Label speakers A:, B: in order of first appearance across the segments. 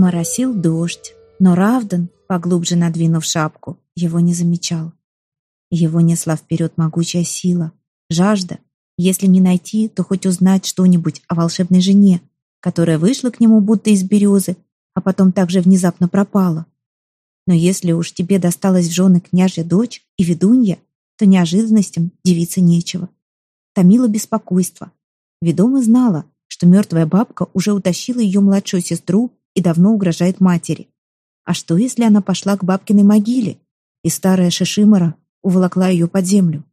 A: Моросил дождь, но Равдан, поглубже надвинув шапку, его не замечал. Его несла вперед могучая сила, жажда, если не найти, то хоть узнать что-нибудь о волшебной жене, которая вышла к нему будто из березы, а потом также внезапно пропала. Но если уж тебе досталась в жены княжья дочь и ведунья, то неожиданностям дивиться нечего. Томило беспокойство. Ведома знала, что мертвая бабка уже утащила ее младшую сестру и давно угрожает матери. А что, если она пошла к бабкиной могиле, и старая Шишимора уволокла ее под землю?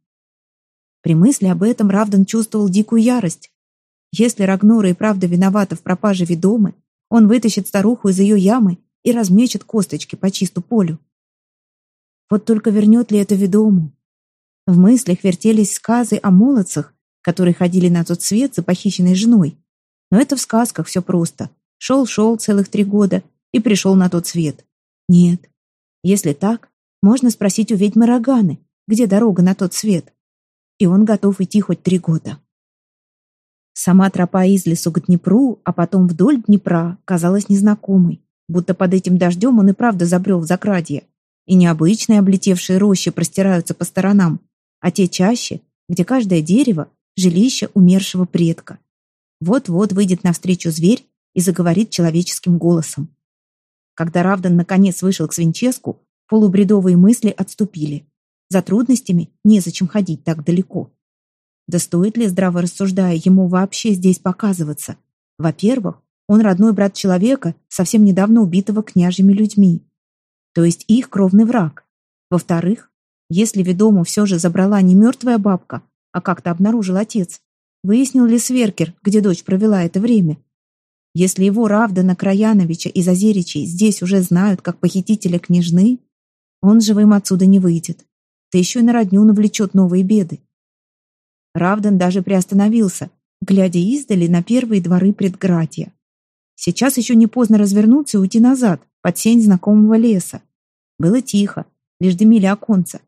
A: При мысли об этом Равдан чувствовал дикую ярость. Если Рагнора и правда виновата в пропаже ведомы, он вытащит старуху из ее ямы и размечет косточки по чисту полю. Вот только вернет ли это ведому? В мыслях вертелись сказы о молодцах, которые ходили на тот свет за похищенной женой. Но это в сказках все просто. Шел-шел целых три года и пришел на тот свет. Нет. Если так, можно спросить у ведьмы Роганы, где дорога на тот свет. И он готов идти хоть три года. Сама тропа из лесу к Днепру, а потом вдоль Днепра, казалась незнакомой, будто под этим дождем он и правда забрел в закрадье. И необычные облетевшие рощи простираются по сторонам, а те чаще, где каждое дерево — жилище умершего предка. Вот-вот выйдет навстречу зверь и заговорит человеческим голосом. Когда Равдан наконец вышел к Свинческу, полубредовые мысли отступили. За трудностями незачем ходить так далеко. Да стоит ли, здраво рассуждая, ему вообще здесь показываться? Во-первых, он родной брат человека, совсем недавно убитого княжьими людьми. То есть их кровный враг. Во-вторых, если ведому все же забрала не мертвая бабка, а как-то обнаружил отец, выяснил ли Сверкер, где дочь провела это время, если его Равдана Краяновича из Озеричей здесь уже знают как похитителя княжны, он живым отсюда не выйдет. Да еще и на родню навлечет новые беды. Равдан даже приостановился, глядя издали на первые дворы предградья. Сейчас еще не поздно развернуться и уйти назад, под сень знакомого леса. Было тихо, лишь дымили оконца.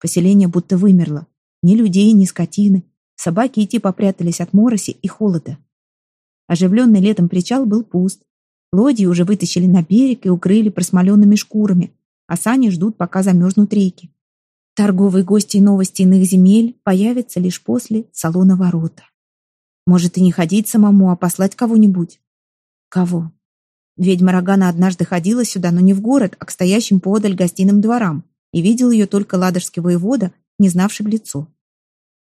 A: Поселение будто вымерло. Ни людей, ни скотины. Собаки идти попрятались от мороси и холода. Оживленный летом причал был пуст. Лодьи уже вытащили на берег и укрыли просмоленными шкурами, а сани ждут, пока замерзнут реки. Торговые гости новости иных земель появятся лишь после салона ворота. Может и не ходить самому, а послать кого-нибудь. Кого? Ведьма Рогана однажды ходила сюда, но не в город, а к стоящим подаль гостиным дворам, и видел ее только ладожский воевода, не знавший в лицо.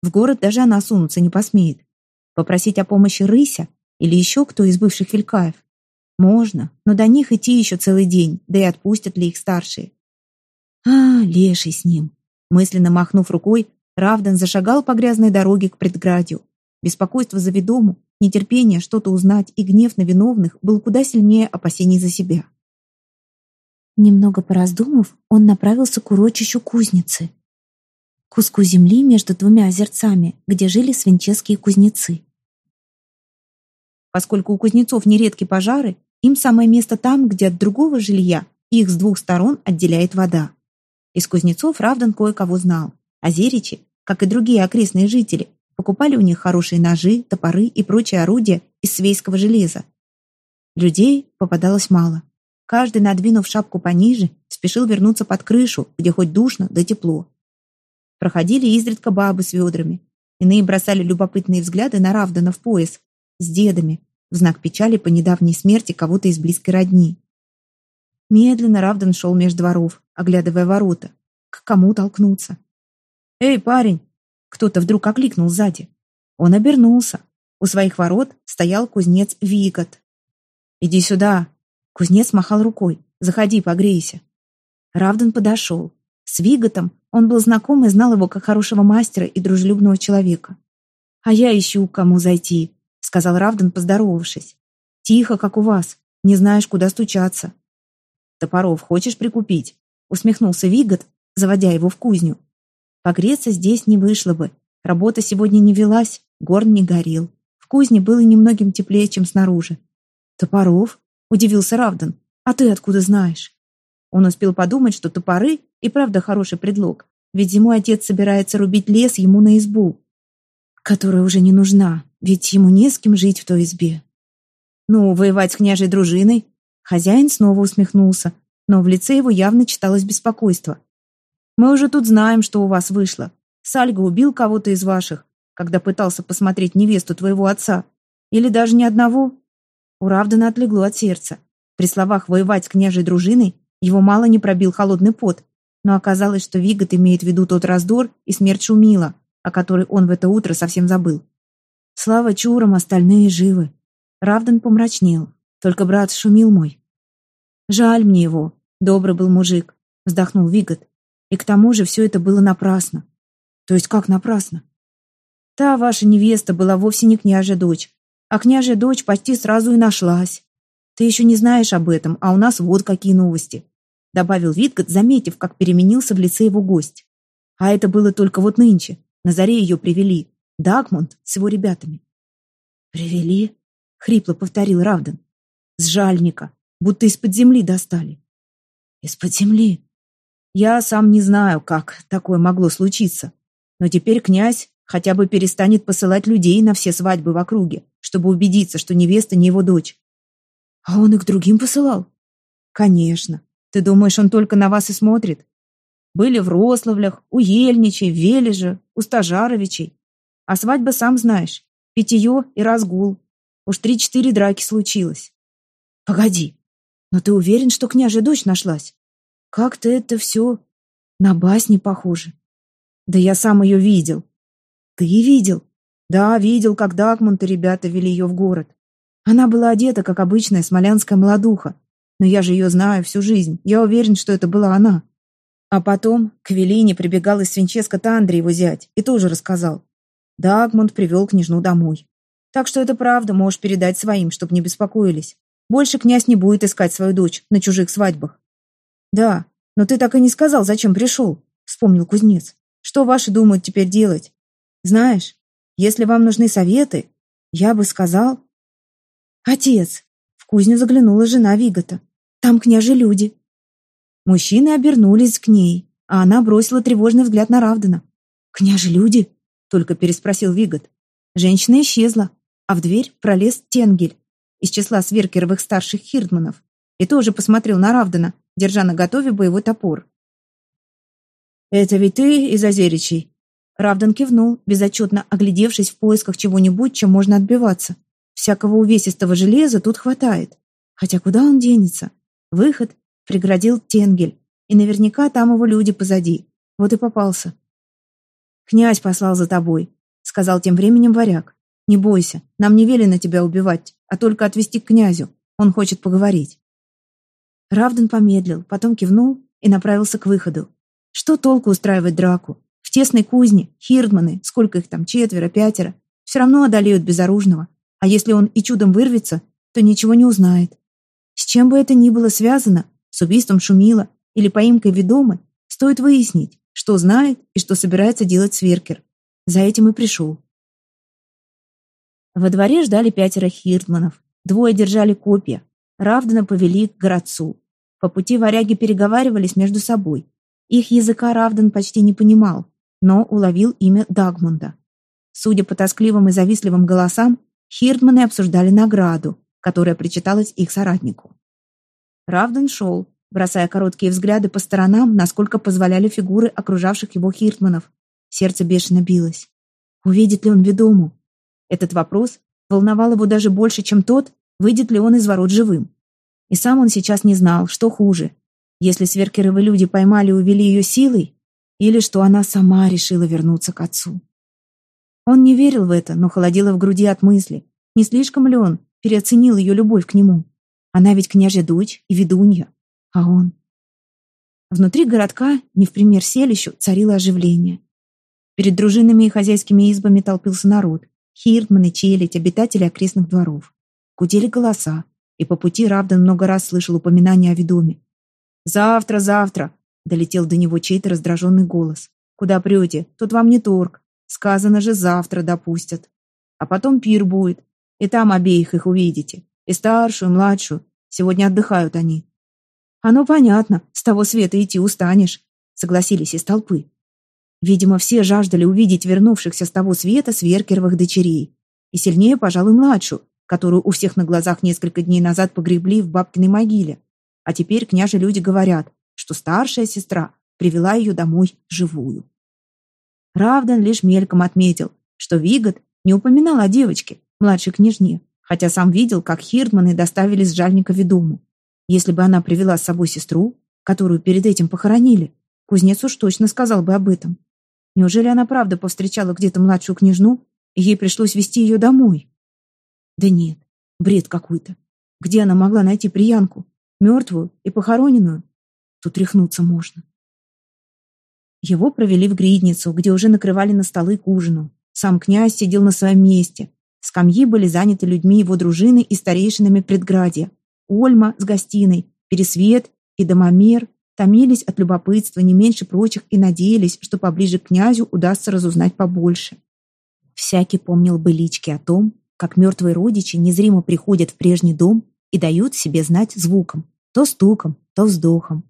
A: В город даже она сунуться не посмеет. Попросить о помощи рыся или еще кто из бывших Вилькаев? Можно, но до них идти еще целый день, да и отпустят ли их старшие. А, леший с ним. Мысленно махнув рукой, Равдан зашагал по грязной дороге к предградью. Беспокойство за ведому, нетерпение что-то узнать и гнев на виновных был куда сильнее опасений за себя. Немного пораздумав, он направился к урочищу кузницы. Куску земли между двумя озерцами, где жили свинческие кузнецы. Поскольку у кузнецов нередки пожары, им самое место там, где от другого жилья их с двух сторон отделяет вода. Из кузнецов Равдан кое-кого знал. А зеричи, как и другие окрестные жители, покупали у них хорошие ножи, топоры и прочие орудия из свейского железа. Людей попадалось мало. Каждый, надвинув шапку пониже, спешил вернуться под крышу, где хоть душно, да тепло. Проходили изредка бабы с ведрами. Иные бросали любопытные взгляды на Равдана в пояс, с дедами, в знак печали по недавней смерти кого-то из близкой родни. Медленно Равдан шел меж дворов, оглядывая ворота. К кому толкнуться? «Эй, парень!» Кто-то вдруг окликнул сзади. Он обернулся. У своих ворот стоял кузнец Вигот. «Иди сюда!» Кузнец махал рукой. «Заходи, погрейся!» Равдан подошел. С Виготом он был знаком и знал его как хорошего мастера и дружелюбного человека. «А я ищу, кому зайти», — сказал Равдан, поздоровавшись. «Тихо, как у вас. Не знаешь, куда стучаться». «Топоров хочешь прикупить?» — усмехнулся Вигот, заводя его в кузню. Погреться здесь не вышло бы. Работа сегодня не велась, горн не горел. В кузне было немногим теплее, чем снаружи. «Топоров?» — удивился Равдан. «А ты откуда знаешь?» Он успел подумать, что топоры и правда хороший предлог, ведь зимой отец собирается рубить лес ему на избу, которая уже не нужна, ведь ему не с кем жить в той избе. «Ну, воевать с княжей дружиной?» Хозяин снова усмехнулся, но в лице его явно читалось беспокойство. «Мы уже тут знаем, что у вас вышло. Сальга убил кого-то из ваших, когда пытался посмотреть невесту твоего отца. Или даже ни одного?» У Равдана отлегло от сердца. При словах «воевать с княжей дружиной» его мало не пробил холодный пот, но оказалось, что Вигот имеет в виду тот раздор и смерть Шумила, о которой он в это утро совсем забыл. Слава чурам, остальные живы. Равдан помрачнел. Только брат Шумил мой. Жаль мне его. Добрый был мужик, вздохнул Вигот. И к тому же все это было напрасно. То есть как напрасно? Та ваша невеста была вовсе не княжья дочь, а княжья дочь почти сразу и нашлась. Ты еще не знаешь об этом, а у нас вот какие новости добавил Витгот, заметив, как переменился в лице его гость. А это было только вот нынче. На заре ее привели. Дагмунд с его ребятами. «Привели?» — хрипло повторил Равдан. «С жальника, будто из-под земли достали». «Из-под земли?» «Я сам не знаю, как такое могло случиться. Но теперь князь хотя бы перестанет посылать людей на все свадьбы в округе, чтобы убедиться, что невеста не его дочь». «А он и к другим посылал?» «Конечно. Ты думаешь, он только на вас и смотрит? Были в Рославлях, у Ельничей, в Вележе, у Стажаровичей. А свадьба, сам знаешь, питье и разгул. Уж три-четыре драки случилось. Погоди, но ты уверен, что княжья дочь нашлась? Как-то это все на басни похоже. Да я сам ее видел. Ты видел? Да, видел, как Дагмунд и ребята вели ее в город. Она была одета, как обычная смолянская молодуха, но я же ее знаю всю жизнь. Я уверен, что это была она. А потом к Велине прибегал из Свинческа Тандри его зять и тоже рассказал. Дагмунд привел княжну домой. Так что это правда, можешь передать своим, чтоб не беспокоились. Больше князь не будет искать свою дочь на чужих свадьбах. Да, но ты так и не сказал, зачем пришел, вспомнил кузнец. Что ваши думают теперь делать? Знаешь, если вам нужны советы, я бы сказал... Отец, в кузню заглянула жена Вигота. Там княжи люди». Мужчины обернулись к ней, а она бросила тревожный взгляд на Равдана. «Княжи люди?» — только переспросил Вигот. Женщина исчезла, а в дверь пролез Тенгель из числа сверкеровых старших хирдманов и тоже посмотрел на Равдана, держа на готове боевой топор. «Это ведь ты из Озеричей?» Равдан кивнул, безотчетно оглядевшись в поисках чего-нибудь, чем можно отбиваться. Всякого увесистого железа тут хватает. Хотя куда он денется? Выход преградил Тенгель, и наверняка там его люди позади. Вот и попался. «Князь послал за тобой», — сказал тем временем варяг. «Не бойся, нам не велено тебя убивать, а только отвести к князю. Он хочет поговорить». Равден помедлил, потом кивнул и направился к выходу. Что толку устраивать драку? В тесной кузне, хирдманы, сколько их там, четверо, пятеро, все равно одолеют безоружного. А если он и чудом вырвется, то ничего не узнает. С чем бы это ни было связано, с убийством Шумила или поимкой ведомы, стоит выяснить, что знает и что собирается делать Сверкер. За этим и пришел. Во дворе ждали пятеро хиртманов. Двое держали копья. Равдана повели к городцу. По пути варяги переговаривались между собой. Их языка Равдан почти не понимал, но уловил имя Дагмунда. Судя по тоскливым и завистливым голосам, хиртманы обсуждали награду, которая причиталась их соратнику. Равден шел, бросая короткие взгляды по сторонам, насколько позволяли фигуры окружавших его хиртманов. Сердце бешено билось. Увидит ли он ведому? Этот вопрос волновал его даже больше, чем тот, выйдет ли он из ворот живым. И сам он сейчас не знал, что хуже, если сверкеровы люди поймали и увели ее силой, или что она сама решила вернуться к отцу. Он не верил в это, но холодило в груди от мысли, не слишком ли он переоценил ее любовь к нему. Она ведь княжья дочь и ведунья, а он... Внутри городка, не в пример селищу, царило оживление. Перед дружинами и хозяйскими избами толпился народ. Хиртманы, челядь, обитатели окрестных дворов. Гудели голоса, и по пути Равдан много раз слышал упоминания о ведоме. «Завтра, завтра!» — долетел до него чей-то раздраженный голос. «Куда прете? Тут вам не торг. Сказано же, завтра допустят. А потом пир будет, и там обеих их увидите. И старшую, и младшую. Сегодня отдыхают они. Оно понятно, с того света идти устанешь, согласились из толпы. Видимо, все жаждали увидеть вернувшихся с того света сверкеровых дочерей. И сильнее, пожалуй, младшую, которую у всех на глазах несколько дней назад погребли в бабкиной могиле. А теперь княже люди говорят, что старшая сестра привела ее домой живую. Равдан лишь мельком отметил, что Вигот не упоминал о девочке, младшей княжне, хотя сам видел, как Хирдманы доставили с жальника ведому. Если бы она привела с собой сестру, которую перед этим похоронили, кузнец уж точно сказал бы об этом. Неужели она правда повстречала где-то младшую княжну, и ей пришлось вести ее домой? Да нет, бред какой-то. Где она могла найти приянку? Мертвую и похороненную? Тут рехнуться можно. Его провели в гридницу, где уже накрывали на столы к ужину. Сам князь сидел на своем месте. Скамьи были заняты людьми его дружины и старейшинами предградия. Ольма с гостиной, Пересвет и Домомер томились от любопытства не меньше прочих и надеялись, что поближе к князю удастся разузнать побольше. Всякий помнил былички о том, как мертвые родичи незримо приходят в прежний дом и дают себе знать звуком, то стуком, то вздохом.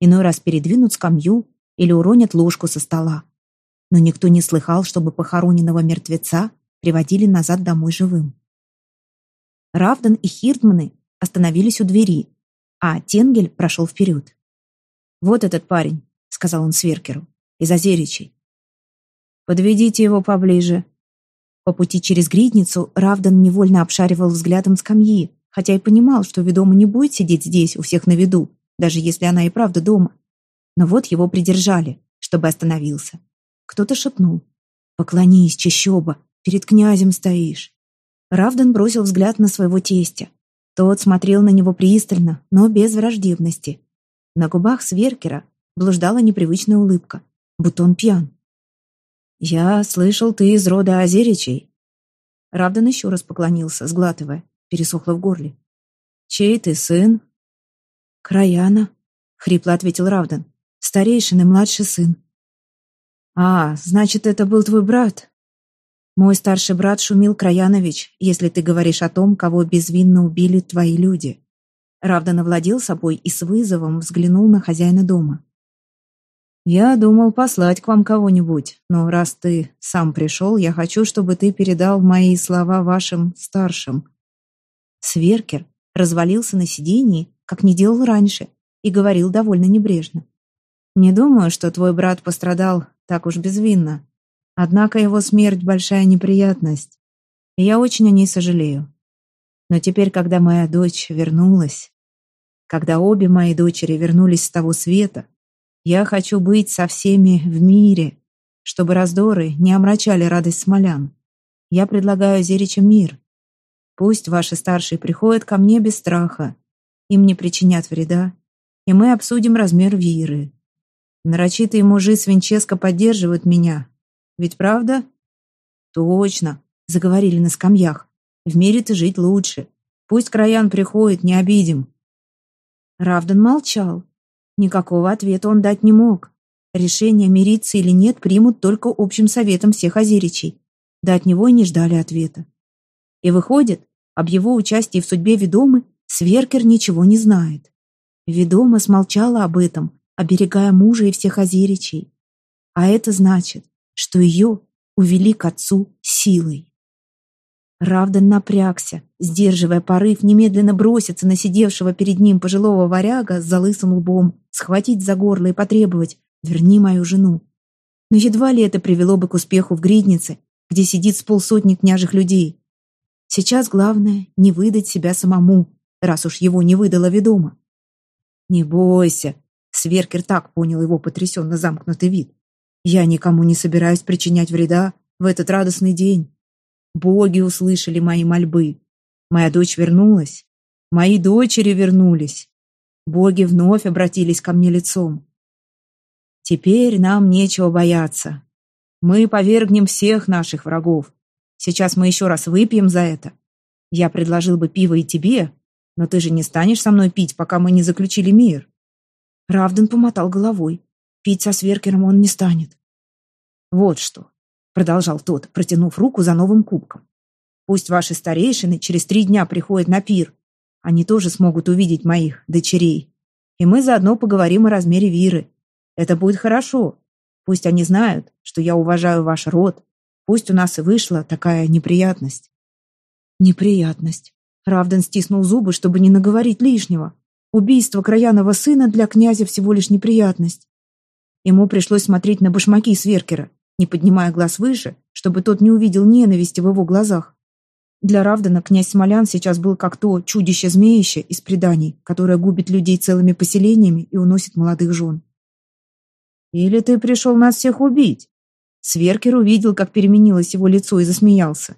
A: Иной раз передвинут скамью или уронят ложку со стола. Но никто не слыхал, чтобы похороненного мертвеца приводили назад домой живым. Равдан и Хирдманы остановились у двери, а Тенгель прошел вперед. «Вот этот парень», — сказал он Сверкеру, — «из Озеричей». «Подведите его поближе». По пути через гридницу Равдан невольно обшаривал взглядом скамьи, хотя и понимал, что ведома не будет сидеть здесь у всех на виду, даже если она и правда дома. Но вот его придержали, чтобы остановился. Кто-то шепнул. «Поклонись, чащоба, перед князем стоишь». Равдан бросил взгляд на своего тестя. Тот смотрел на него пристально, но без враждебности. На губах Сверкера блуждала непривычная улыбка, будто он пьян. «Я слышал, ты из рода Озеричей». Равдан еще раз поклонился, сглатывая, пересохло в горле. «Чей ты сын?» «Краяна», — хрипло ответил Равдан старейшины младший сын. «А, значит, это был твой брат?» «Мой старший брат Шумил Краянович, если ты говоришь о том, кого безвинно убили твои люди». Равдан овладел собой и с вызовом взглянул на хозяина дома. «Я думал послать к вам кого-нибудь, но раз ты сам пришел, я хочу, чтобы ты передал мои слова вашим старшим». Сверкер развалился на сиденье, как не делал раньше, и говорил довольно небрежно. Не думаю, что твой брат пострадал так уж безвинно. Однако его смерть — большая неприятность, и я очень о ней сожалею. Но теперь, когда моя дочь вернулась, когда обе мои дочери вернулись с того света, я хочу быть со всеми в мире, чтобы раздоры не омрачали радость смолян. Я предлагаю Зеричам мир. Пусть ваши старшие приходят ко мне без страха, им не причинят вреда, и мы обсудим размер виры. Нарочитые мужи с Винческо поддерживают меня. Ведь правда? Точно, заговорили на скамьях. В мире-то жить лучше. Пусть Краян приходит, не обидим. Равдан молчал. Никакого ответа он дать не мог. Решение, мириться или нет, примут только общим советом всех озеричей. Да от него и не ждали ответа. И выходит, об его участии в судьбе Ведомы Сверкер ничего не знает. Ведома смолчала об этом, оберегая мужа и всех озеричей. А это значит, что ее увели к отцу силой. Равдан напрягся, сдерживая порыв немедленно броситься на сидевшего перед ним пожилого варяга с залысым лбом, схватить за горло и потребовать «верни мою жену». Но едва ли это привело бы к успеху в гриднице, где сидит с полсотни княжих людей. Сейчас главное не выдать себя самому, раз уж его не выдала ведома. «Не бойся», Сверкер так понял его потрясенно замкнутый вид. «Я никому не собираюсь причинять вреда в этот радостный день. Боги услышали мои мольбы. Моя дочь вернулась. Мои дочери вернулись. Боги вновь обратились ко мне лицом. Теперь нам нечего бояться. Мы повергнем всех наших врагов. Сейчас мы еще раз выпьем за это. Я предложил бы пиво и тебе, но ты же не станешь со мной пить, пока мы не заключили мир. Равден помотал головой. Пить со сверкером он не станет. «Вот что», — продолжал тот, протянув руку за новым кубком. «Пусть ваши старейшины через три дня приходят на пир. Они тоже смогут увидеть моих дочерей. И мы заодно поговорим о размере виры. Это будет хорошо. Пусть они знают, что я уважаю ваш род. Пусть у нас и вышла такая неприятность». Неприятность. Равден стиснул зубы, чтобы не наговорить лишнего. Убийство Краянова сына для князя всего лишь неприятность. Ему пришлось смотреть на башмаки Сверкера, не поднимая глаз выше, чтобы тот не увидел ненависти в его глазах. Для Равдана князь Смолян сейчас был как то чудище-змеище из преданий, которое губит людей целыми поселениями и уносит молодых жен. «Или ты пришел нас всех убить?» Сверкер увидел, как переменилось его лицо и засмеялся.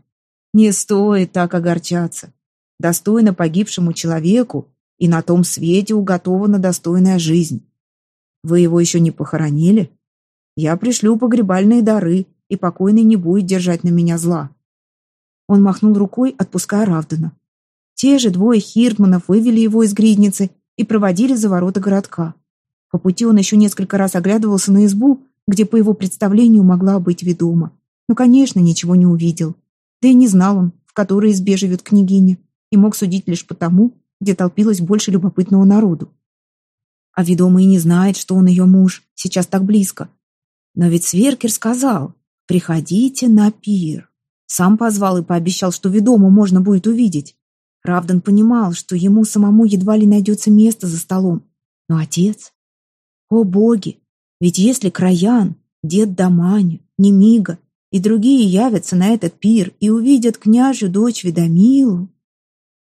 A: «Не стоит так огорчаться. Достойно погибшему человеку, и на том свете уготована достойная жизнь. Вы его еще не похоронили? Я пришлю погребальные дары, и покойный не будет держать на меня зла». Он махнул рукой, отпуская Равдана. Те же двое хиртманов вывели его из гридницы и проводили за ворота городка. По пути он еще несколько раз оглядывался на избу, где, по его представлению, могла быть ведома. Но, конечно, ничего не увидел. Да и не знал он, в которой избе живет княгиня, и мог судить лишь потому, где толпилось больше любопытного народу. А ведомый не знает, что он ее муж, сейчас так близко. Но ведь Сверкер сказал, приходите на пир. Сам позвал и пообещал, что ведому можно будет увидеть. Равдан понимал, что ему самому едва ли найдется место за столом. Но отец... О боги! Ведь если Краян, дед Дамань, Немига и другие явятся на этот пир и увидят княжью дочь Ведомилу,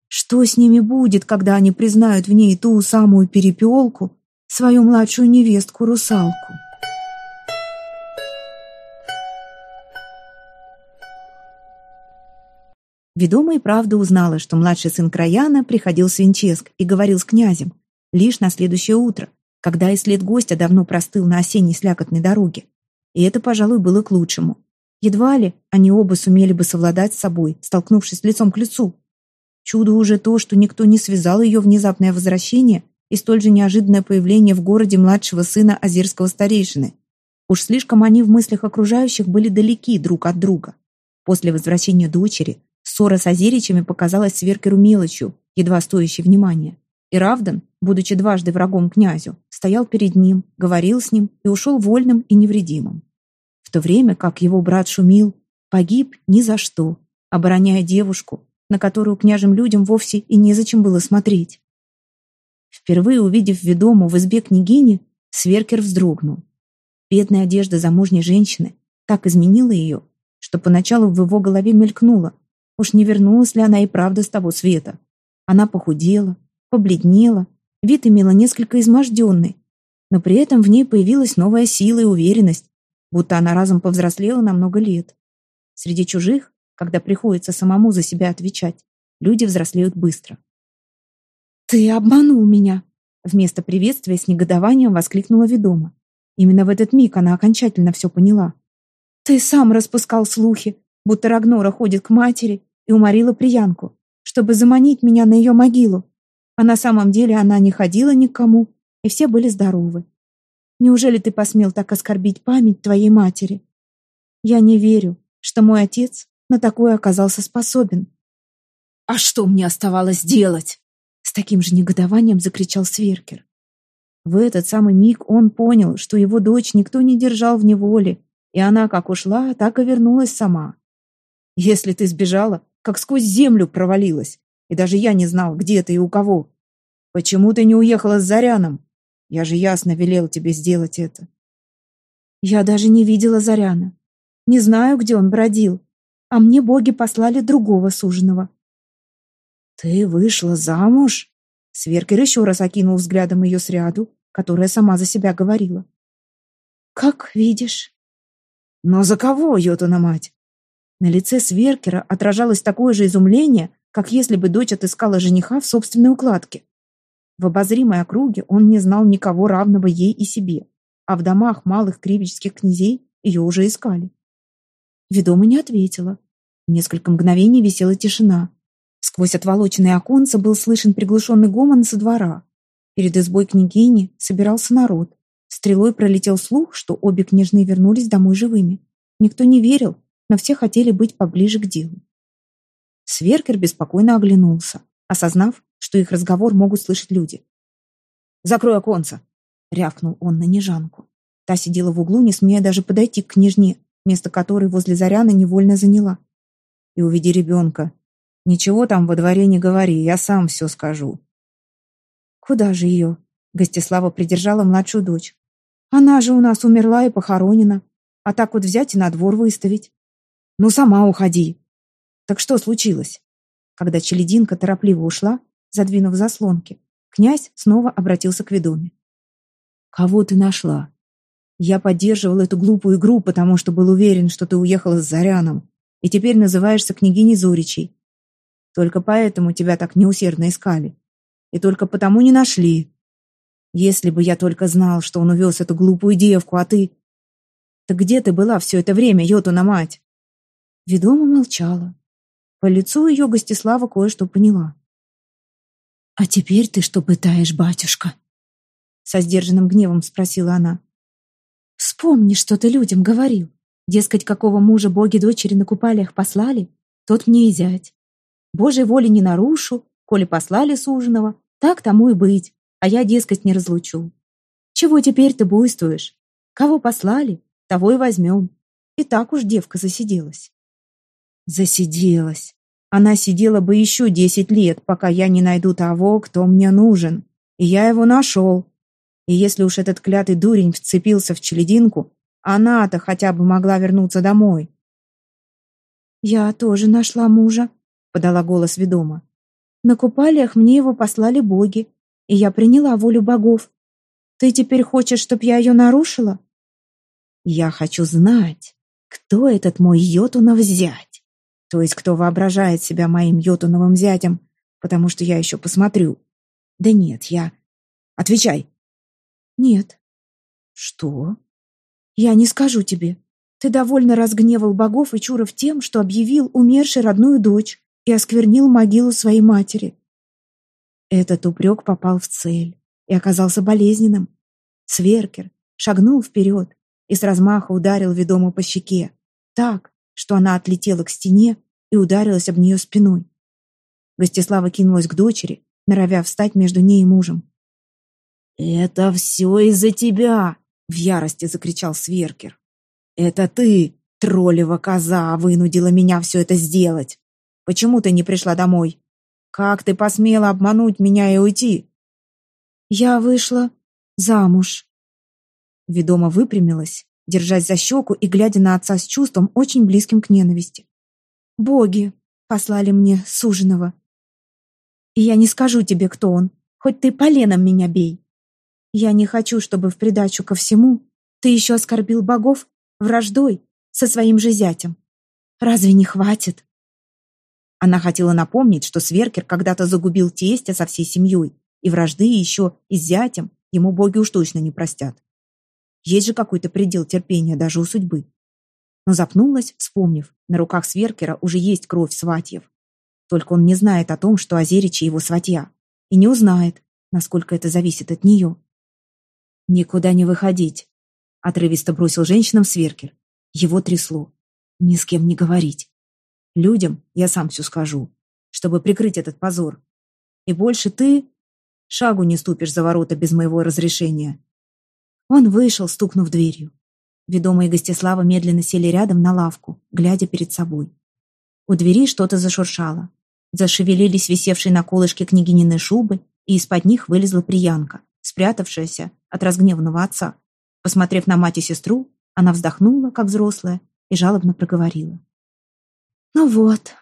A: что с ними будет, когда они признают в ней ту самую перепелку, свою младшую невестку-русалку? Ведома и правда узнала, что младший сын Краяна приходил в Винческ и говорил с князем лишь на следующее утро, когда и след гостя давно простыл на осенней слякотной дороге. И это, пожалуй, было к лучшему. Едва ли они оба сумели бы совладать с собой, столкнувшись лицом к лицу. Чудо уже то, что никто не связал ее внезапное возвращение и столь же неожиданное появление в городе младшего сына озерского старейшины. Уж слишком они в мыслях окружающих были далеки друг от друга. После возвращения дочери Ссора с Азеричами показалась Сверкеру мелочью, едва стоящей внимания. И Равдан, будучи дважды врагом князю, стоял перед ним, говорил с ним и ушел вольным и невредимым. В то время как его брат Шумил погиб ни за что, обороняя девушку, на которую княжим людям вовсе и незачем было смотреть. Впервые увидев ведому в избе княгини, Сверкер вздрогнул. Бедная одежда замужней женщины так изменила ее, что поначалу в его голове мелькнуло, Уж не вернулась ли она и правда с того света? Она похудела, побледнела, вид имела несколько изможденный, но при этом в ней появилась новая сила и уверенность, будто она разом повзрослела на много лет. Среди чужих, когда приходится самому за себя отвечать, люди взрослеют быстро. «Ты обманул меня!» Вместо приветствия с негодованием воскликнула ведома. Именно в этот миг она окончательно все поняла. «Ты сам распускал слухи, будто Рагнора ходит к матери и уморила приянку, чтобы заманить меня на ее могилу. А на самом деле она не ходила никому, и все были здоровы. Неужели ты посмел так оскорбить память твоей матери? Я не верю, что мой отец на такое оказался способен. «А что мне оставалось делать?» С таким же негодованием закричал Сверкер. В этот самый миг он понял, что его дочь никто не держал в неволе, и она как ушла, так и вернулась сама. «Если ты сбежала, как сквозь землю провалилась, и даже я не знал, где ты и у кого. Почему ты не уехала с Заряном? Я же ясно велел тебе сделать это. Я даже не видела Заряна. Не знаю, где он бродил, а мне боги послали другого суженого. Ты вышла замуж? Сверкер еще раз окинул взглядом ее сряду, которая сама за себя говорила. Как видишь. Но за кого, Йотуна мать? На лице Сверкера отражалось такое же изумление, как если бы дочь отыскала жениха в собственной укладке. В обозримой округе он не знал никого равного ей и себе, а в домах малых кривических князей ее уже искали. Ведома не ответила. Несколько мгновений висела тишина. Сквозь отволоченные оконца был слышен приглушенный гомон со двора. Перед избой княгини собирался народ. Стрелой пролетел слух, что обе княжны вернулись домой живыми. Никто не верил, но все хотели быть поближе к делу. Сверкер беспокойно оглянулся, осознав, что их разговор могут слышать люди. «Закрой оконца!» — рявкнул он на Нежанку. Та сидела в углу, не смея даже подойти к княжне, место которой возле Заряна невольно заняла. «И уведи ребенка.
B: Ничего там во дворе не говори, я сам все скажу.
A: Куда же ее? Гостислава придержала младшую дочь. Она же у нас умерла и похоронена. А так вот взять и на двор выставить.
B: Ну, сама уходи.
A: Так что случилось? Когда Челединка торопливо ушла, задвинув заслонки, князь снова обратился к ведоме.
B: Кого ты нашла? Я поддерживал эту глупую игру, потому что был уверен, что ты уехала с Заряном, и теперь называешься княгиней Зоричей. Только поэтому тебя так неусердно искали. И только потому не нашли. Если бы я только знал, что он увез эту глупую девку, а ты... Так где ты была все это время, Йотуна мать?
A: Ведома молчала. По лицу ее Гостислава кое-что поняла.
C: «А теперь ты что пытаешь, батюшка?»
A: Со сдержанным гневом спросила она. «Вспомни, что ты людям говорил. Дескать, какого мужа боги дочери на купалиях послали, тот мне и зять. Божьей воли не нарушу, коли послали суженого, так тому и быть, а я, дескать, не разлучу. Чего теперь ты буйствуешь? Кого послали, того и возьмем. И так уж девка засиделась.
B: Засиделась. Она сидела бы еще десять лет, пока я не найду того, кто мне нужен. И я его нашел. И если уж этот клятый дурень вцепился в челединку, она-то хотя бы могла вернуться домой.
A: «Я тоже нашла мужа», — подала голос ведома. «На купалиях мне его послали боги, и я приняла волю богов. Ты теперь хочешь, чтоб я ее нарушила?»
B: «Я хочу знать, кто этот мой Йотунов зять, то есть кто воображает себя моим Йотуновым зятем, потому что я еще посмотрю. Да нет, я... Отвечай!»
A: «Нет».
B: «Что?»
A: «Я не скажу тебе. Ты довольно разгневал богов и Чуров тем, что объявил умершей родную дочь и осквернил могилу своей матери». Этот упрек попал в цель и оказался болезненным. Сверкер шагнул вперед и с размаха ударил ведому по щеке, так, что она отлетела к стене и ударилась об нее спиной. Гостислава кинулась к дочери, норовя встать между ней и мужем.
B: «Это все из-за тебя!» В ярости закричал Сверкер. «Это ты, троллева коза, вынудила меня все это сделать. Почему ты не пришла домой? Как ты посмела обмануть меня и уйти?»
A: «Я вышла замуж».
B: Ведома выпрямилась, держась за щеку и глядя на отца с чувством, очень близким к ненависти.
A: «Боги послали мне суженого. И я не скажу тебе, кто он, хоть ты поленом меня бей. Я не хочу, чтобы в придачу ко всему ты еще оскорбил богов враждой со своим же зятем. Разве не хватит?»
B: Она хотела напомнить, что Сверкер когда-то загубил тестя со всей семьей, и вражды еще и с зятем ему боги уж точно не простят. Есть же какой-то предел терпения даже у судьбы. Но запнулась, вспомнив, на руках Сверкера уже есть кровь сватьев. Только он не знает о том, что Озеричи его сватья, и не узнает, насколько это зависит от нее. «Никуда не выходить», — отрывисто бросил женщинам Сверкер. Его трясло. «Ни с кем не говорить. Людям я сам все скажу, чтобы прикрыть этот позор. И больше ты шагу не ступишь за ворота без моего разрешения». Он вышел, стукнув дверью. Ведомые Гостислава медленно сели рядом на лавку, глядя перед собой. У двери что-то зашуршало. Зашевелились висевшие на колышке княгинины шубы, и из-под них вылезла приянка, спрятавшаяся от разгневанного отца. Посмотрев на мать и сестру, она вздохнула, как взрослая, и жалобно проговорила. «Ну вот,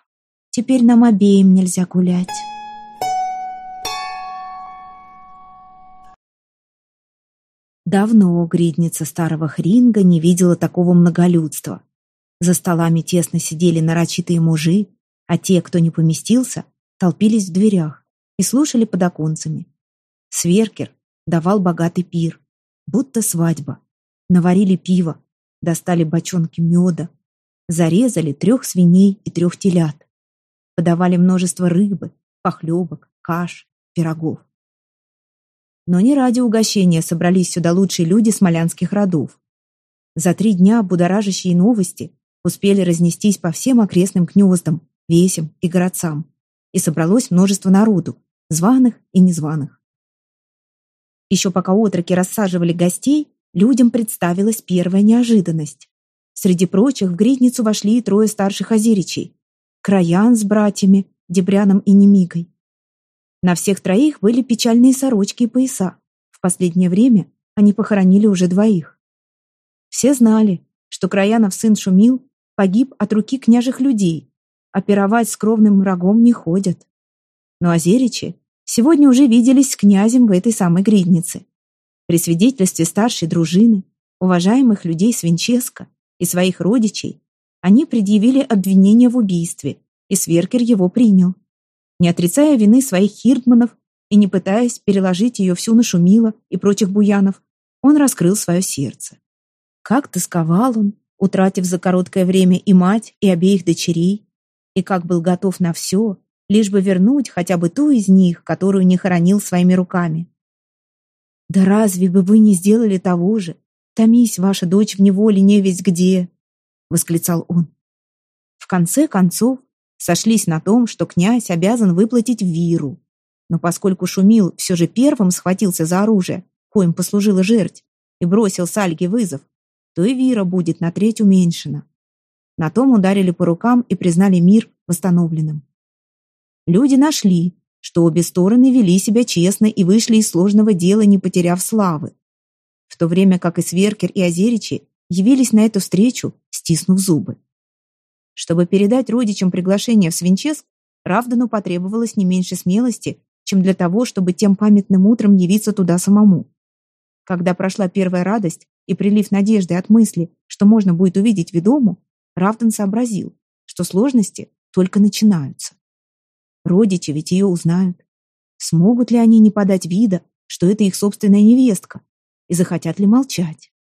B: теперь нам обеим нельзя гулять». Давно гридница старого хринга не видела такого многолюдства. За столами тесно сидели нарочитые мужи, а те, кто не поместился, толпились в дверях и слушали под оконцами. Сверкер давал богатый пир, будто свадьба. Наварили пиво, достали бочонки меда, зарезали трех свиней и трех телят. Подавали множество рыбы, похлебок, каш, пирогов. Но не ради угощения собрались сюда лучшие люди смолянских родов. За три дня будоражащие новости успели разнестись по всем окрестным гнездам, весям и городцам, и собралось множество народу, званых и незваных. Еще пока отроки рассаживали гостей, людям представилась первая неожиданность. Среди прочих в гридницу вошли и трое старших озеричей. Краян с братьями, Дебряном и Немигой. На всех троих были печальные сорочки и пояса. В последнее время они похоронили уже двоих. Все знали, что Краянов сын Шумил погиб от руки княжих людей, а пировать с кровным врагом не ходят. Но Озеричи сегодня уже виделись с князем в этой самой гриднице. При свидетельстве старшей дружины, уважаемых людей Свинческа и своих родичей, они предъявили обвинение в убийстве, и Сверкер его принял. Не отрицая вины своих хирдманов и не пытаясь переложить ее всю на Шумила и прочих буянов, он раскрыл свое сердце. Как тосковал он, утратив за короткое время и мать, и обеих дочерей, и как был готов на все, лишь бы вернуть хотя бы ту из них, которую не хоронил своими руками. Да разве бы вы не сделали того же? Томись, ваша дочь в неволе не весь где, восклицал он. В конце концов, сошлись на том, что князь обязан выплатить виру. Но поскольку Шумил все же первым схватился за оружие, коим послужила жерть, и бросил Сальге вызов, то и вира будет на треть уменьшена. На том ударили по рукам и признали мир восстановленным. Люди нашли, что обе стороны вели себя честно и вышли из сложного дела, не потеряв славы. В то время как и Сверкер, и Озеричи явились на эту встречу, стиснув зубы. Чтобы передать родичам приглашение в Свинческ, Равдану потребовалось не меньше смелости, чем для того, чтобы тем памятным утром явиться туда самому. Когда прошла первая радость и прилив надежды от мысли, что можно будет увидеть ведому, Равдан сообразил, что сложности только начинаются. Родичи ведь ее узнают. Смогут ли они не подать вида, что это их собственная невестка, и захотят ли молчать?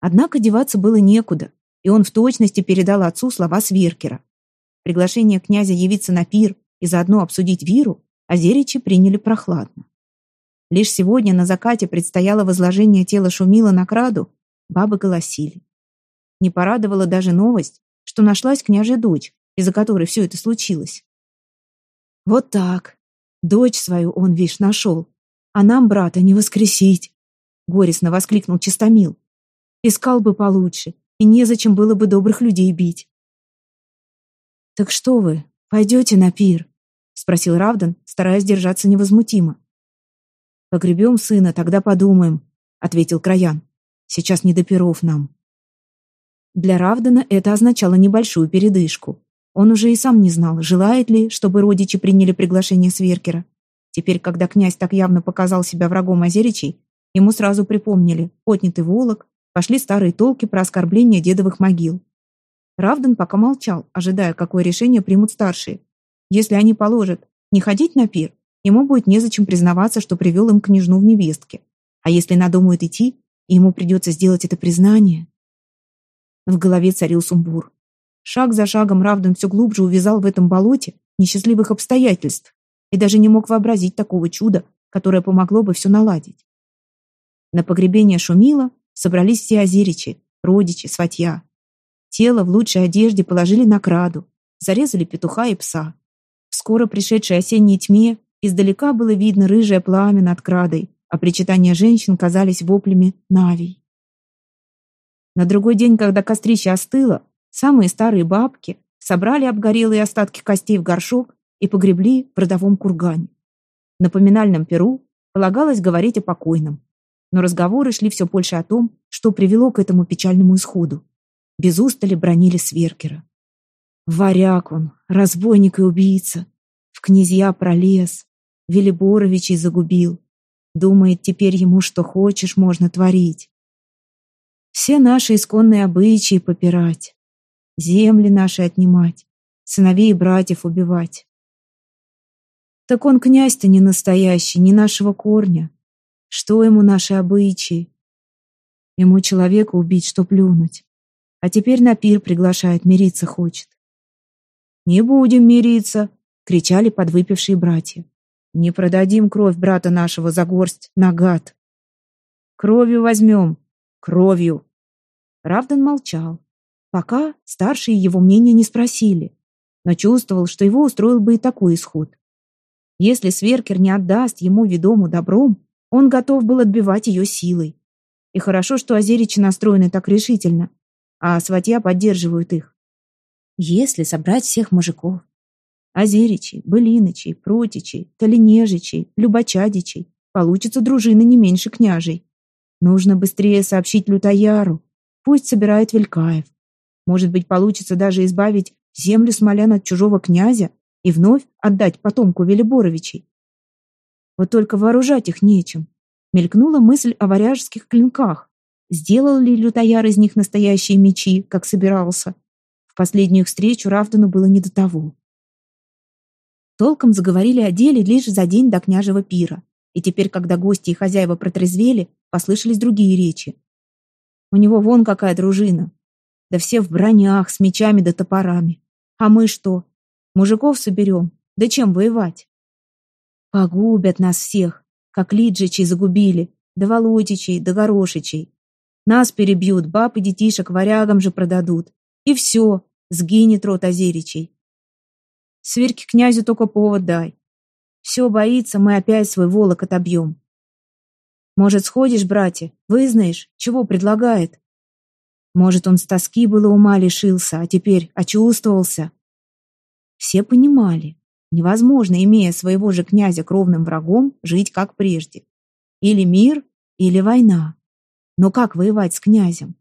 B: Однако деваться было некуда, и он в точности передал отцу слова Сверкера. Приглашение князя явиться на пир и заодно обсудить Виру Озеричи приняли прохладно. Лишь сегодня на закате предстояло возложение тела Шумила на краду, бабы голосили. Не порадовала даже новость, что нашлась княжья дочь, из-за которой все это случилось. Вот так. Дочь свою он, вишь, нашел. А нам брата не воскресить. Горестно воскликнул Чистомил. Искал бы получше, и незачем было бы добрых людей бить. «Так что вы, пойдете на пир?» Спросил Равдан, стараясь держаться невозмутимо. «Погребем сына, тогда подумаем», — ответил Краян. «Сейчас не до пиров нам». Для Равдана это означало небольшую передышку. Он уже и сам не знал, желает ли, чтобы родичи приняли приглашение Сверкера. Теперь, когда князь так явно показал себя врагом Озеричей, ему сразу припомнили отнятый волок, пошли старые толки про оскорбление дедовых могил. Равдан пока молчал, ожидая, какое решение примут старшие. Если они положат не ходить на пир, ему будет незачем признаваться, что привел им княжну в невестке. А если надумают идти, ему придется сделать это признание. В голове царил сумбур. Шаг за шагом Равдан все глубже увязал в этом болоте несчастливых обстоятельств и даже не мог вообразить такого чуда, которое помогло бы все наладить. На погребение шумило, собрались все озеричи, родичи, сватья. Тело в лучшей одежде положили на краду, зарезали петуха и пса. В скоро пришедшей осенней тьме издалека было видно рыжее пламя над крадой, а причитания женщин казались воплями навий. На другой день, когда кострище остыло, Самые старые бабки собрали обгорелые остатки костей в горшок и погребли в родовом кургане. На поминальном перу полагалось говорить о покойном. Но разговоры шли все больше о том, что привело к этому печальному исходу. Без устали бронили Сверкера. Варяг он, разбойник и убийца. В князья пролез, Велиборовичей загубил. Думает, теперь ему что хочешь можно творить. Все наши исконные обычаи попирать земли наши отнимать, сыновей и братьев убивать. Так он князь-то не настоящий, не нашего корня. Что ему наши обычаи? Ему человека убить, что плюнуть. А теперь на пир приглашает, мириться хочет. «Не будем мириться!» — кричали подвыпившие братья. «Не продадим кровь брата нашего за горсть, нагад!» «Кровью возьмем! Кровью!» Равдан молчал. Пока старшие его мнения не спросили, но чувствовал, что его устроил бы и такой исход. Если Сверкер не отдаст ему ведому добром, он готов был отбивать ее силой. И хорошо, что озеричи настроены так решительно, а сватья поддерживают их. Если собрать всех мужиков, Озеричей, Былинычей, Протичей, Толинежичей, Любочадичей. Получится дружина не меньше княжей. Нужно быстрее сообщить Лютояру. Пусть собирает Велькаев. Может быть, получится даже избавить землю смолян от чужого князя и вновь отдать потомку Велиборовичей. Вот только вооружать их нечем. Мелькнула мысль о варяжских клинках. Сделал ли лютояр из них настоящие мечи, как собирался? В последнюю встречу Равдану было не до того. Толком заговорили о деле лишь за день до княжего пира. И теперь, когда гости и хозяева протрезвели, послышались другие речи. У него вон какая дружина. Да все в бронях, с мечами да топорами. А мы что? Мужиков соберем? Да чем воевать? Погубят нас всех, как Лиджичей загубили, да Володичей, да Горошичей. Нас перебьют, баб и детишек варягам же продадут. И все, сгинет рот Озеричей. Сверки князю только повод дай. Все боится, мы опять свой волок отобьем. Может, сходишь, братья, вызнаешь, чего предлагает? Может, он с тоски было ума лишился, а теперь очувствовался. Все понимали, невозможно, имея своего же князя кровным врагом, жить как прежде. Или мир, или война. Но как воевать с князем?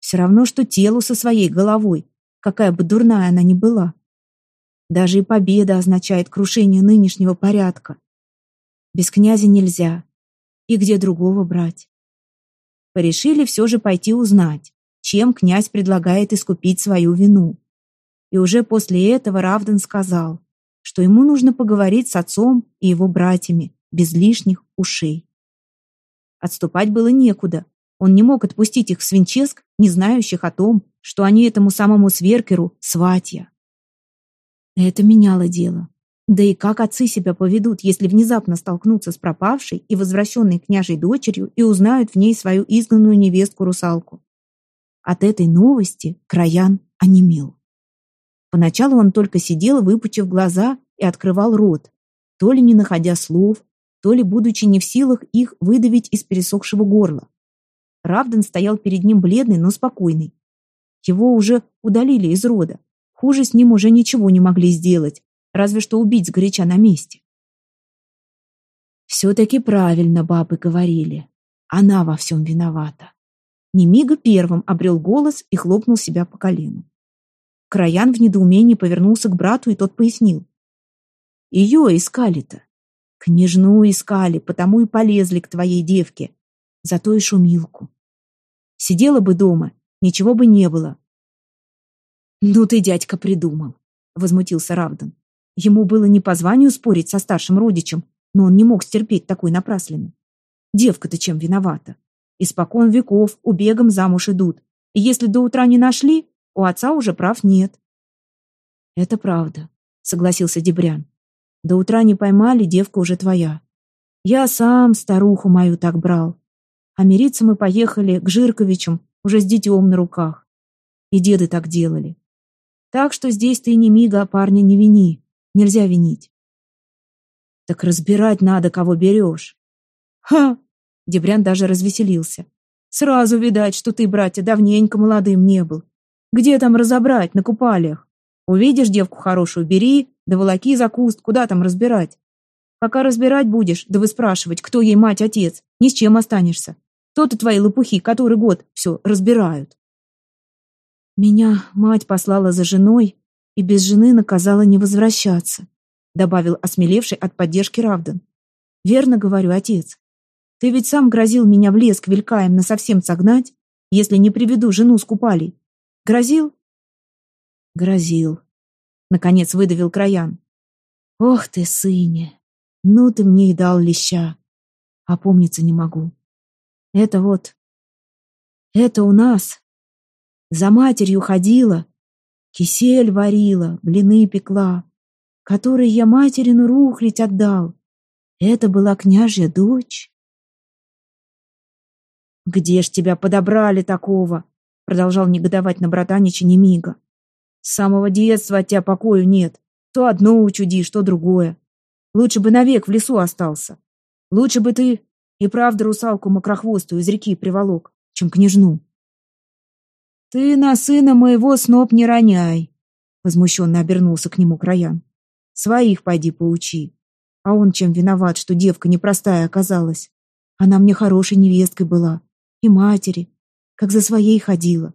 B: Все равно, что телу со своей головой, какая бы дурная она ни была. Даже и победа означает крушение нынешнего порядка. Без князя нельзя. И где другого брать? Порешили все же пойти узнать, чем князь предлагает искупить свою вину. И уже после этого Равдан сказал, что ему нужно поговорить с отцом и его братьями, без лишних ушей. Отступать было некуда. Он не мог отпустить их в Свинческ, не знающих о том, что они этому самому Сверкеру сватья. Это меняло дело. Да и как отцы себя поведут, если внезапно столкнутся с пропавшей и возвращенной княжей дочерью и узнают в ней свою изгнанную невестку-русалку? От этой новости Краян онемел. Поначалу он только сидел, выпучив глаза, и открывал рот, то ли не находя слов, то ли будучи не в силах их выдавить из пересохшего горла. Равден стоял перед ним бледный, но спокойный. Его уже удалили из рода, Хуже с ним уже ничего не могли сделать, разве что убить сгоряча на месте. Все-таки правильно бабы говорили. Она во всем виновата. Немига первым обрел голос и хлопнул себя по колену. Краян в недоумении повернулся к брату, и тот пояснил. Ее искали-то. Княжну искали, потому и полезли к твоей девке. Зато и шумилку. Сидела бы дома, ничего бы не было. «Ну ты, дядька, придумал», — возмутился Равдан. Ему было не по званию спорить со старшим родичем, но он не мог стерпеть такой напраслины. Девка-то чем виновата? Испокон веков убегом замуж идут, и если до утра не нашли, у отца уже прав нет. «Это правда», — согласился Дебрян. «До утра не поймали, девка уже твоя. Я сам старуху мою так брал. А мириться мы поехали к Жирковичам уже с детем на руках. И деды так делали. Так что здесь ты не мига, парня не вини. Нельзя винить. Так разбирать надо, кого берешь. Ха! Дебрян даже развеселился. Сразу видать, что ты, братья, давненько молодым не был. Где там разобрать, на купалиях? Увидишь девку хорошую, бери, да волоки за куст, куда там разбирать? Пока разбирать будешь, да выспрашивать, кто ей мать-отец, ни с чем останешься. То-то твои лопухи, который год все разбирают. Меня мать послала за женой и без жены наказала не возвращаться, добавил осмелевший от поддержки Равдан. Верно говорю, отец. Ты ведь сам грозил меня в лес к велькаем насовсем согнать, если не приведу жену с купалей. Грозил? Грозил. Наконец выдавил Краян. Ох ты, сыне, ну ты мне и дал леща. Опомниться не могу. Это вот... Это у нас, за матерью ходила, кисель варила, блины пекла, который я материну рухлить отдал. Это была княжья дочь. «Где ж тебя подобрали такого?» Продолжал негодовать на братанича Немига. «С самого детства от тебя покою нет. То одно учудишь, то другое. Лучше бы навек в лесу остался. Лучше бы ты и правда русалку мокрохвостую из реки приволок, чем княжну». «Ты на сына моего сноп не роняй!» Возмущенно обернулся к нему Краян. Своих пойди поучи. А он чем виноват, что девка непростая оказалась? Она мне хорошей невесткой была. И матери. Как за своей ходила.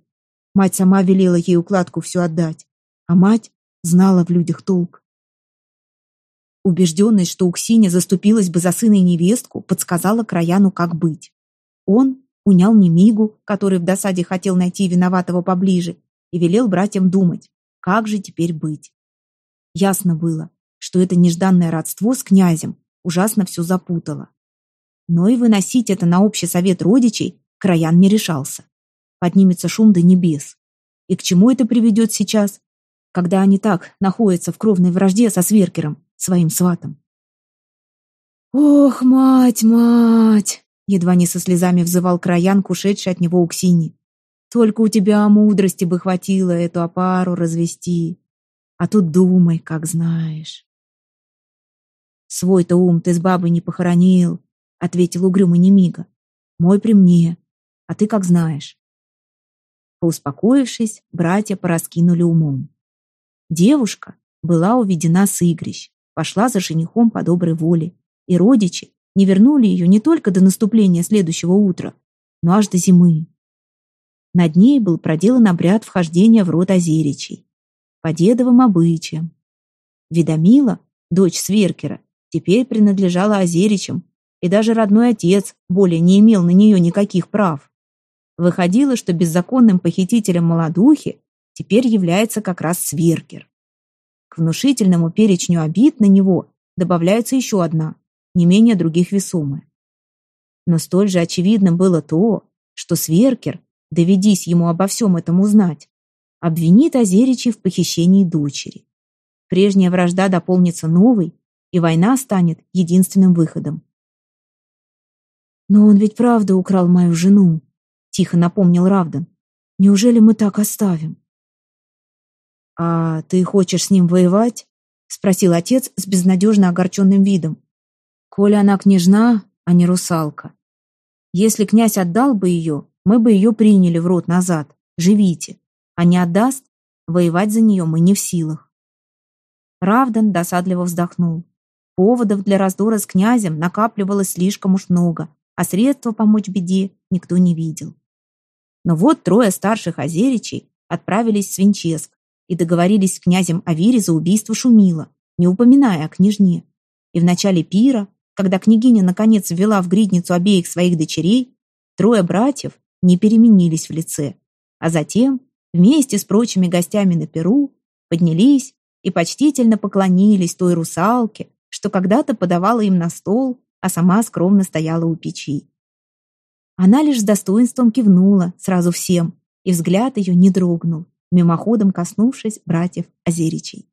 B: Мать сама велела ей укладку всю отдать. А мать знала в людях толк. Убежденность, что Уксиня заступилась бы за сына и невестку, подсказала Краяну, как быть. Он унял Немигу, который в досаде хотел найти виноватого поближе, и велел братьям думать, как же теперь быть. Ясно было, что это нежданное родство с князем ужасно все запутало. Но и выносить это на общий совет родичей Краян не решался. Поднимется шум до небес. И к чему это приведет сейчас, когда они так находятся в кровной вражде со Сверкером, своим сватом? «Ох, мать, мать!» Едва не со слезами взывал Краян к ушедшей от него Уксине. «Только у тебя мудрости бы хватило эту опару развести. А тут думай, как знаешь». «Свой-то ум ты с бабой не похоронил», — ответил угрюмый Немига. «Мой при мне, а ты как знаешь». Поуспокоившись, братья пораскинули умом. Девушка была уведена с игрищ, пошла за женихом по доброй воле, и родичи не вернули ее не только до наступления следующего утра, но аж до зимы. Над ней был проделан обряд вхождения в род Озеричей, по дедовым обычаям. Ведомила, дочь Сверкера, теперь принадлежала Озеричам, и даже родной отец более не имел на нее никаких прав. Выходило, что беззаконным похитителем молодухи теперь является как раз Сверкер. К внушительному перечню обид на него добавляется еще одна, не менее других весомая. Но столь же очевидным было то, что Сверкер, доведись ему обо всем этом узнать, обвинит Озеричи в похищении дочери. Прежняя вражда дополнится новой, и война станет единственным выходом. «Но он ведь правда украл мою жену», тихо напомнил Равдан. Неужели мы так оставим? А ты хочешь с ним воевать? Спросил отец с безнадежно огорченным видом. Коля она княжна, а не русалка. Если князь отдал бы ее, мы бы ее приняли в рот назад. Живите. А не отдаст, воевать за нее мы не в силах. Равдан досадливо вздохнул. Поводов для раздора с князем накапливалось слишком уж много, а средства помочь беде никто не видел. Но вот трое старших озеричей отправились в Свинческ и договорились с князем Авири за убийство Шумила, не упоминая о княжне. И в начале пира, когда княгиня наконец ввела в гридницу обеих своих дочерей, трое братьев не переменились в лице, а затем, вместе с прочими гостями на Перу, поднялись и почтительно поклонились той русалке, что когда-то подавала им на стол, а сама скромно стояла у печи. Она лишь с достоинством кивнула сразу всем, и взгляд ее не дрогнул, мимоходом коснувшись братьев Озеричей.